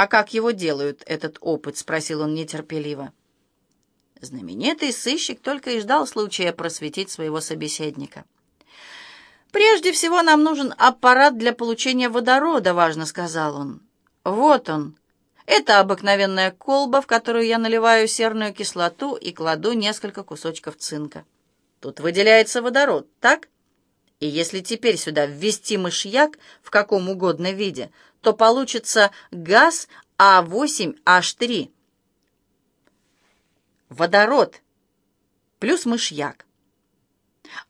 «А как его делают, этот опыт?» — спросил он нетерпеливо. Знаменитый сыщик только и ждал случая просветить своего собеседника. «Прежде всего нам нужен аппарат для получения водорода», — важно сказал он. «Вот он. Это обыкновенная колба, в которую я наливаю серную кислоту и кладу несколько кусочков цинка. Тут выделяется водород, так? И если теперь сюда ввести мышьяк в каком угодно виде, то получится газ А8H3. Водород плюс мышьяк.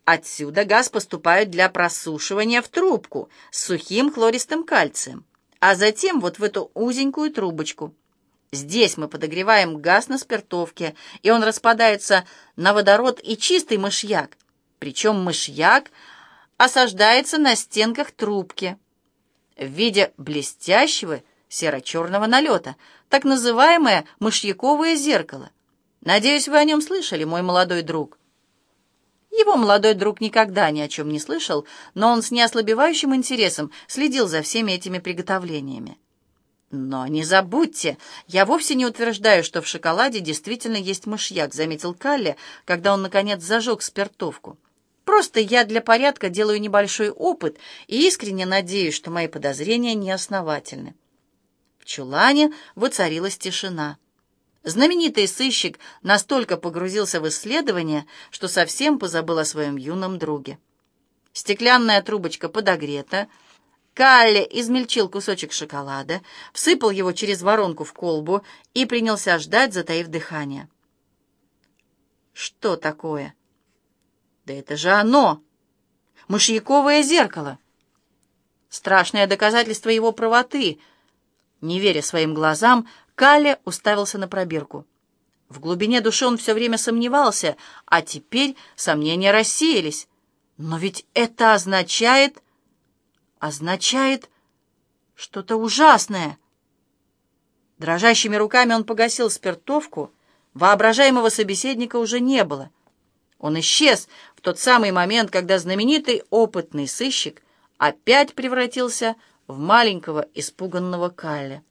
Отсюда газ поступает для просушивания в трубку с сухим хлористым кальцием, а затем вот в эту узенькую трубочку. Здесь мы подогреваем газ на спиртовке, и он распадается на водород и чистый мышьяк. Причем мышьяк осаждается на стенках трубки в виде блестящего серо-черного налета, так называемое мышьяковое зеркало. Надеюсь, вы о нем слышали, мой молодой друг. Его молодой друг никогда ни о чем не слышал, но он с неослабевающим интересом следил за всеми этими приготовлениями. «Но не забудьте, я вовсе не утверждаю, что в шоколаде действительно есть мышьяк», заметил Калли, когда он, наконец, зажег спиртовку. «Просто я для порядка делаю небольшой опыт и искренне надеюсь, что мои подозрения не основательны». В чулане воцарилась тишина. Знаменитый сыщик настолько погрузился в исследование, что совсем позабыл о своем юном друге. Стеклянная трубочка подогрета. Калли измельчил кусочек шоколада, всыпал его через воронку в колбу и принялся ждать, затаив дыхание. Что такое? Да это же оно! Мышьяковое зеркало! Страшное доказательство его правоты. Не веря своим глазам, Калле уставился на пробирку. В глубине души он все время сомневался, а теперь сомнения рассеялись. Но ведь это означает... означает что-то ужасное. Дрожащими руками он погасил спиртовку. Воображаемого собеседника уже не было. Он исчез в тот самый момент, когда знаменитый опытный сыщик опять превратился в маленького испуганного Калля.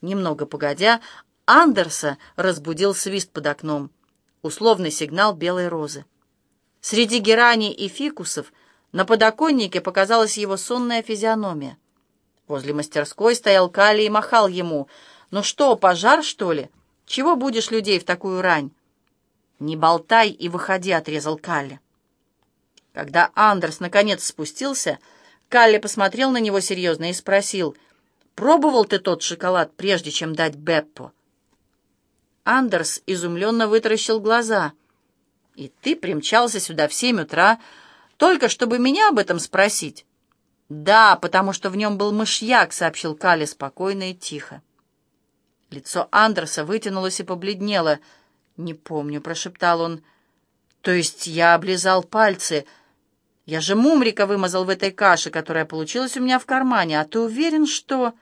Немного погодя, Андерса разбудил свист под окном, условный сигнал белой розы. Среди герани и фикусов на подоконнике показалась его сонная физиономия. Возле мастерской стоял Кали и махал ему. «Ну что, пожар, что ли? Чего будешь людей в такую рань?» «Не болтай и выходи», — отрезал Калли. Когда Андерс наконец спустился, Калли посмотрел на него серьезно и спросил — Пробовал ты тот шоколад, прежде чем дать Беппо?» Андерс изумленно вытаращил глаза. «И ты примчался сюда в семь утра, только чтобы меня об этом спросить?» «Да, потому что в нем был мышьяк», — сообщил Кали спокойно и тихо. Лицо Андерса вытянулось и побледнело. «Не помню», — прошептал он. «То есть я облизал пальцы. Я же мумрика вымазал в этой каше, которая получилась у меня в кармане. А ты уверен, что...»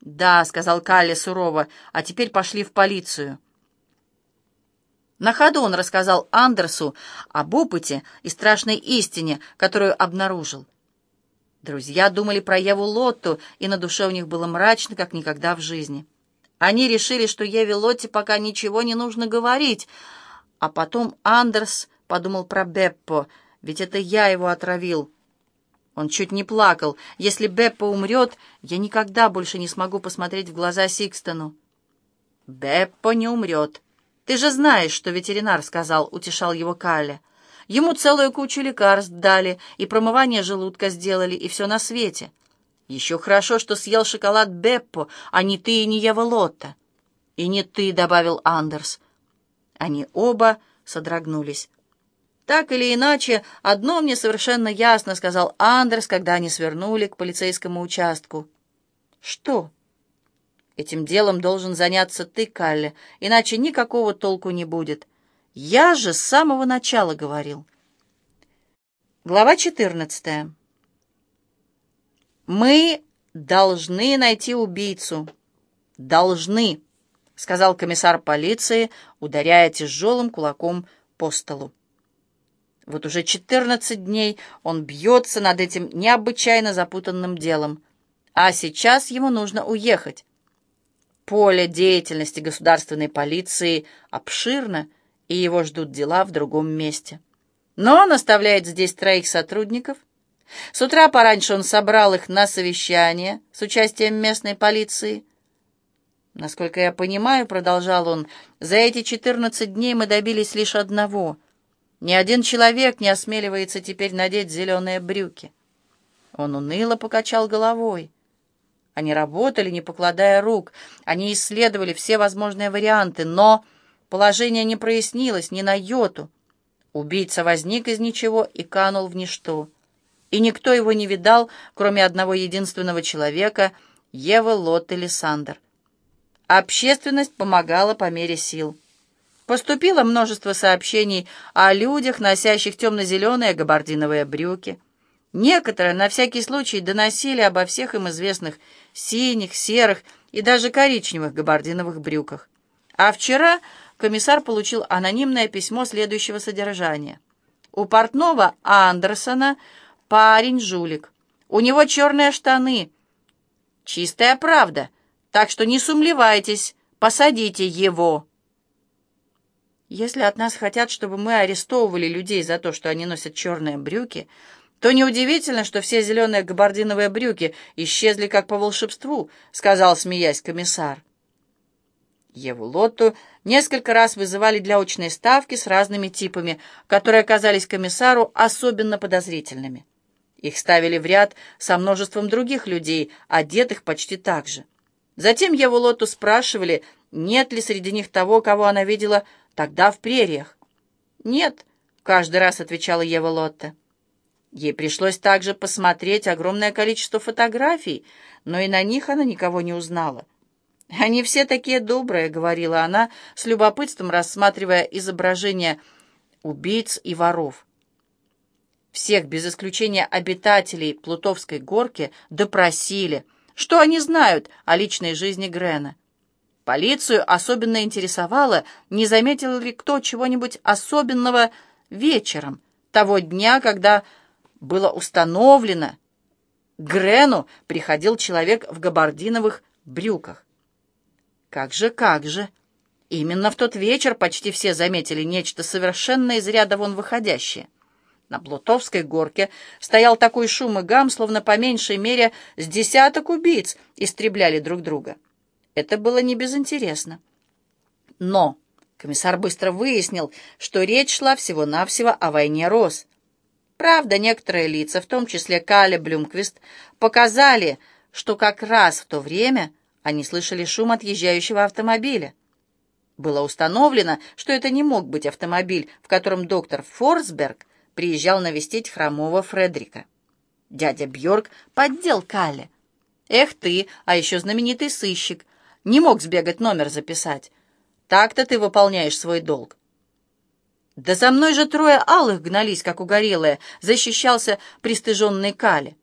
«Да», — сказал Калли сурово, — «а теперь пошли в полицию». На ходу он рассказал Андерсу об опыте и страшной истине, которую обнаружил. Друзья думали про Еву Лотту, и на душе у них было мрачно, как никогда в жизни. Они решили, что Еве Лотте пока ничего не нужно говорить. А потом Андерс подумал про Беппо, ведь это я его отравил. Он чуть не плакал. «Если Беппо умрет, я никогда больше не смогу посмотреть в глаза Сикстону». «Беппо не умрет. Ты же знаешь, что ветеринар сказал», — утешал его Калля. «Ему целую кучу лекарств дали, и промывание желудка сделали, и все на свете. Еще хорошо, что съел шоколад Беппо, а не ты и не Ева Лотта». «И не ты», — добавил Андерс. Они оба содрогнулись. «Так или иначе, одно мне совершенно ясно», — сказал Андерс, когда они свернули к полицейскому участку. «Что?» «Этим делом должен заняться ты, Калли, иначе никакого толку не будет. Я же с самого начала говорил». Глава четырнадцатая. «Мы должны найти убийцу. Должны», — сказал комиссар полиции, ударяя тяжелым кулаком по столу. Вот уже 14 дней он бьется над этим необычайно запутанным делом. А сейчас ему нужно уехать. Поле деятельности государственной полиции обширно, и его ждут дела в другом месте. Но он оставляет здесь троих сотрудников. С утра пораньше он собрал их на совещание с участием местной полиции. Насколько я понимаю, продолжал он, за эти 14 дней мы добились лишь одного. Ни один человек не осмеливается теперь надеть зеленые брюки. Он уныло покачал головой. Они работали, не покладая рук. Они исследовали все возможные варианты, но положение не прояснилось ни на йоту. Убийца возник из ничего и канул в ничто. И никто его не видал, кроме одного единственного человека — Евы Лотты Лиссандр. Общественность помогала по мере сил. Поступило множество сообщений о людях, носящих темно-зеленые габардиновые брюки. Некоторые на всякий случай доносили обо всех им известных синих, серых и даже коричневых габардиновых брюках. А вчера комиссар получил анонимное письмо следующего содержания. У портного Андерсона парень-жулик. У него черные штаны. Чистая правда. Так что не сумлевайтесь, посадите его. Если от нас хотят, чтобы мы арестовывали людей за то, что они носят черные брюки, то неудивительно, что все зеленые габардиновые брюки исчезли как по волшебству, сказал, смеясь комиссар. Еву Лотту несколько раз вызывали для очной ставки с разными типами, которые оказались комиссару особенно подозрительными. Их ставили в ряд со множеством других людей, одетых почти так же. Затем Еву Лотту спрашивали, нет ли среди них того, кого она видела тогда в прериях. «Нет», — каждый раз отвечала Ева Лотта. Ей пришлось также посмотреть огромное количество фотографий, но и на них она никого не узнала. «Они все такие добрые», — говорила она, с любопытством рассматривая изображения убийц и воров. Всех, без исключения обитателей Плутовской горки, допросили. Что они знают о личной жизни Грена? Полицию особенно интересовало, не заметил ли кто чего-нибудь особенного вечером, того дня, когда было установлено, Грену приходил человек в габардиновых брюках. Как же, как же! Именно в тот вечер почти все заметили нечто совершенно из ряда вон выходящее. На Плутовской горке стоял такой шум и гам, словно по меньшей мере с десяток убийц истребляли друг друга. Это было не безинтересно. Но комиссар быстро выяснил, что речь шла всего-навсего о войне роз. Правда, некоторые лица, в том числе Кале Блюмквист, показали, что как раз в то время они слышали шум отъезжающего автомобиля. Было установлено, что это не мог быть автомобиль, в котором доктор Форсберг приезжал навестить хромого Фредрика. Дядя Бьорк поддел Калле. «Эх ты, а еще знаменитый сыщик! Не мог сбегать номер записать. Так-то ты выполняешь свой долг». «Да за мной же трое алых гнались, как угорелые», — защищался пристыженный Кале.